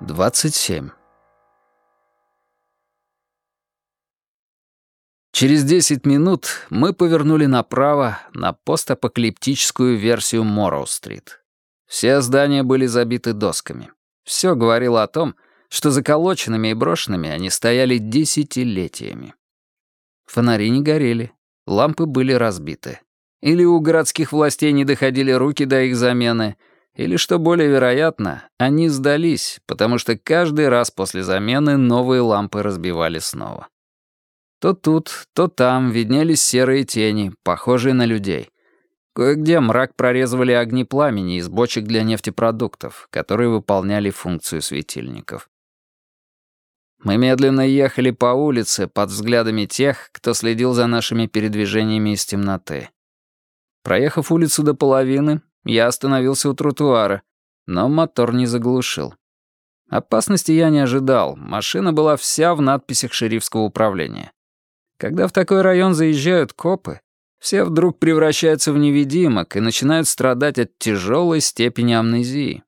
27. Через 10 минут мы повернули направо на постапокалиптическую версию Морроу-стрит. Все здания были забиты досками. Все говорило о том, что заколоченными и брошенными они стояли десятилетиями. Фонари не горели, лампы были разбиты. Или у городских властей не доходили руки до их замены — или, что более вероятно, они сдались, потому что каждый раз после замены новые лампы разбивали снова. То тут, то там виднелись серые тени, похожие на людей. Кое-где мрак прорезывали огни пламени из бочек для нефтепродуктов, которые выполняли функцию светильников. Мы медленно ехали по улице под взглядами тех, кто следил за нашими передвижениями из темноты. Проехав улицу до половины, я остановился у тротуара, но мотор не заглушил. Опасности я не ожидал, машина была вся в надписях шерифского управления. Когда в такой район заезжают копы, все вдруг превращаются в невидимок и начинают страдать от тяжелой степени амнезии.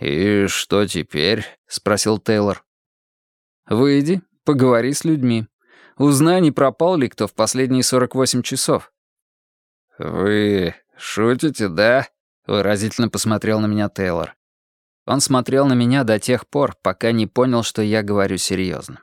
«И что теперь?» — спросил Тейлор. «Выйди, поговори с людьми. Узнай, не пропал ли кто в последние 48 часов». «Вы «Шутите, да?» — выразительно посмотрел на меня Тейлор. Он смотрел на меня до тех пор, пока не понял, что я говорю серьезно.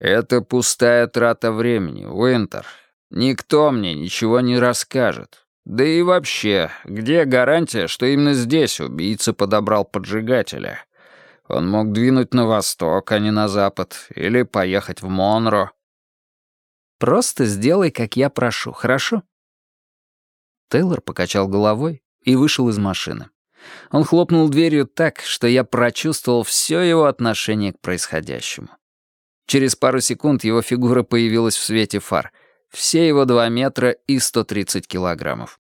«Это пустая трата времени, Уинтер. Никто мне ничего не расскажет. Да и вообще, где гарантия, что именно здесь убийца подобрал поджигателя? Он мог двинуть на восток, а не на запад, или поехать в Монро». «Просто сделай, как я прошу, хорошо?» Тейлор покачал головой и вышел из машины. Он хлопнул дверью так, что я прочувствовал все его отношение к происходящему. Через пару секунд его фигура появилась в свете фар. Все его два метра и 130 килограммов.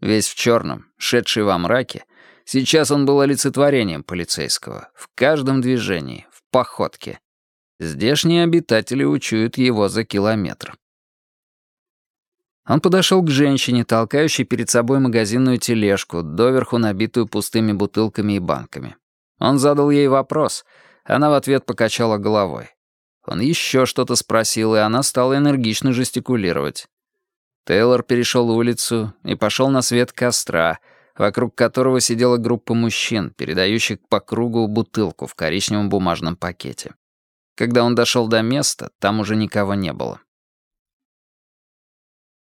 Весь в черном, шедший во мраке, сейчас он был олицетворением полицейского. В каждом движении, в походке. Здешние обитатели учуют его за километр. Он подошел к женщине, толкающей перед собой магазинную тележку, доверху набитую пустыми бутылками и банками. Он задал ей вопрос. Она в ответ покачала головой. Он еще что-то спросил, и она стала энергично жестикулировать. Тейлор перешел улицу и пошел на свет костра, вокруг которого сидела группа мужчин, передающих по кругу бутылку в коричневом бумажном пакете. Когда он дошел до места, там уже никого не было.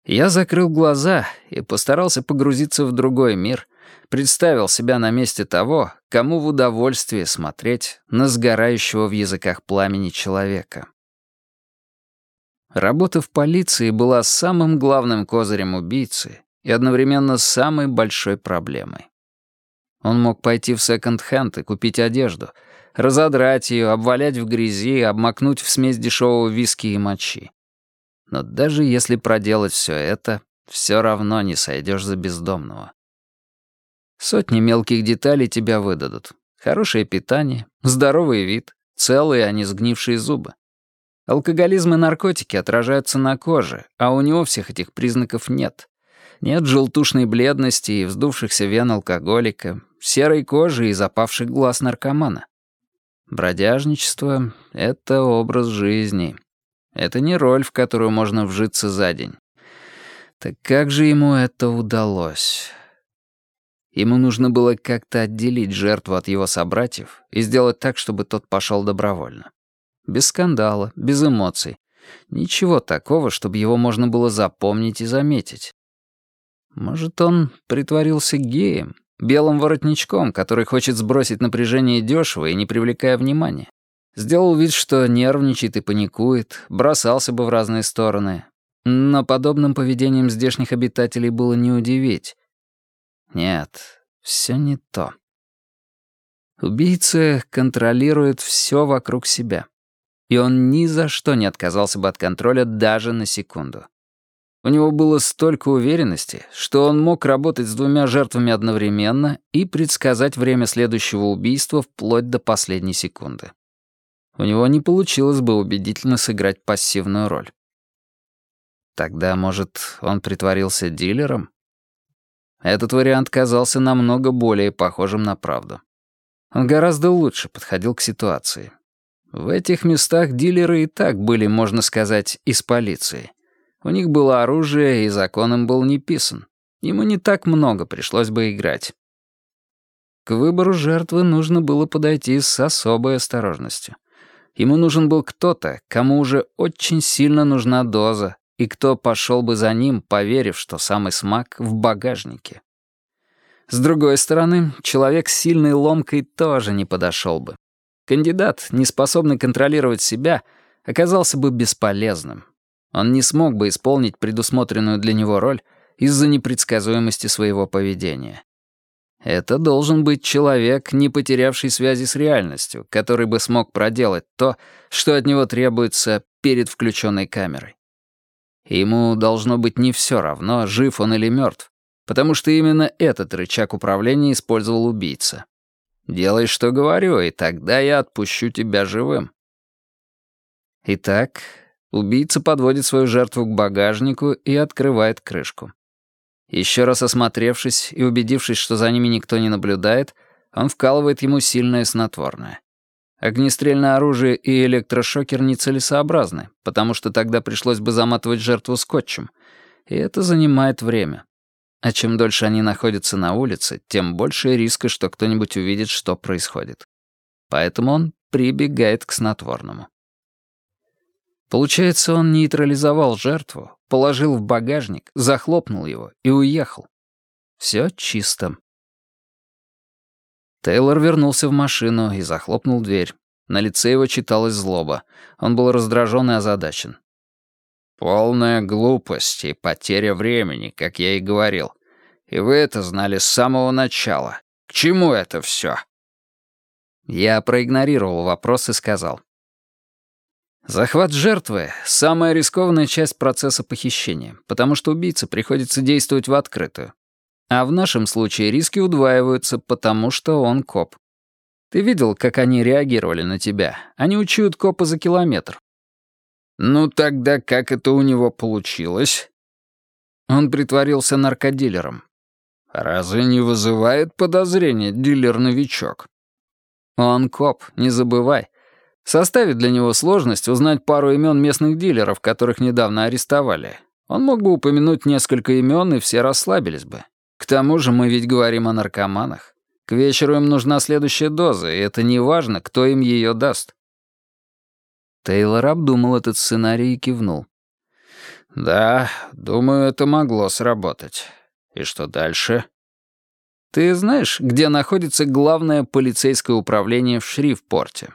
Я закрыл глаза и постарался погрузиться в другой мир, представил себя на месте того, кому в удовольствие смотреть на сгорающего в языках пламени человека. Работа в полиции была самым главным козырем убийцы и одновременно самой большой проблемой. Он мог пойти в секонд-хенд и купить одежду, разодрать ее, обвалять в грязи, обмакнуть в смесь дешевого виски и мочи. Но даже если проделать все это, все равно не сойдешь за бездомного. Сотни мелких деталей тебя выдадут. Хорошее питание, здоровый вид, целые, а не сгнившие зубы. Алкоголизм и наркотики отражаются на коже, а у него всех этих признаков нет. Нет желтушной бледности и вздувшихся вен алкоголика, серой кожи и запавших глаз наркомана. Бродяжничество — это образ жизни, это не роль, в которую можно вжиться за день. Так как же ему это удалось? Ему нужно было как-то отделить жертву от его собратьев и сделать так, чтобы тот пошел добровольно. Без скандала, без эмоций. Ничего такого, чтобы его можно было запомнить и заметить. Может, он притворился геем, белым воротничком, который хочет сбросить напряжение дешево и не привлекая внимания. Сделал вид, что нервничает и паникует, бросался бы в разные стороны. Но подобным поведением здешних обитателей было не удивить. Нет, все не то. Убийца контролирует все вокруг себя. И он ни за что не отказался бы от контроля даже на секунду. У него было столько уверенности, что он мог работать с двумя жертвами одновременно и предсказать время следующего убийства вплоть до последней секунды у него не получилось бы убедительно сыграть пассивную роль. Тогда, может, он притворился дилером? Этот вариант казался намного более похожим на правду. Он гораздо лучше подходил к ситуации. В этих местах дилеры и так были, можно сказать, из полиции. У них было оружие, и закон им был не писан. Ему не так много пришлось бы играть. К выбору жертвы нужно было подойти с особой осторожностью. Ему нужен был кто-то, кому уже очень сильно нужна доза, и кто пошел бы за ним, поверив, что самый смак в багажнике. С другой стороны, человек с сильной ломкой тоже не подошел бы. Кандидат, не способный контролировать себя, оказался бы бесполезным. Он не смог бы исполнить предусмотренную для него роль из-за непредсказуемости своего поведения. Это должен быть человек, не потерявший связи с реальностью, который бы смог проделать то, что от него требуется перед включенной камерой. Ему должно быть не все равно, жив он или мертв, потому что именно этот рычаг управления использовал убийца. Делай, что говорю, и тогда я отпущу тебя живым. Итак, убийца подводит свою жертву к багажнику и открывает крышку. Еще раз осмотревшись и убедившись, что за ними никто не наблюдает, он вкалывает ему сильное снотворное. Огнестрельное оружие и электрошокер нецелесообразны, потому что тогда пришлось бы заматывать жертву скотчем, и это занимает время. А чем дольше они находятся на улице, тем больше риска, что кто-нибудь увидит, что происходит. Поэтому он прибегает к снотворному. Получается, он нейтрализовал жертву, положил в багажник, захлопнул его и уехал. Все чисто. Тейлор вернулся в машину и захлопнул дверь. На лице его читалась злоба. Он был раздражен и озадачен. «Полная глупость и потеря времени, как я и говорил. И вы это знали с самого начала. К чему это все?» Я проигнорировал вопрос и сказал. Захват жертвы — самая рискованная часть процесса похищения, потому что убийце приходится действовать в открытую. А в нашем случае риски удваиваются, потому что он коп. Ты видел, как они реагировали на тебя? Они учуют копа за километр. Ну тогда как это у него получилось? Он притворился наркодилером. Разве не вызывает подозрения дилер-новичок? Он коп, не забывай. Составит для него сложность узнать пару имен местных дилеров, которых недавно арестовали. Он мог бы упомянуть несколько имен, и все расслабились бы. К тому же мы ведь говорим о наркоманах. К вечеру им нужна следующая доза, и это не важно, кто им ее даст. Тейлор обдумал этот сценарий и кивнул. «Да, думаю, это могло сработать. И что дальше?» «Ты знаешь, где находится главное полицейское управление в Шрифпорте?»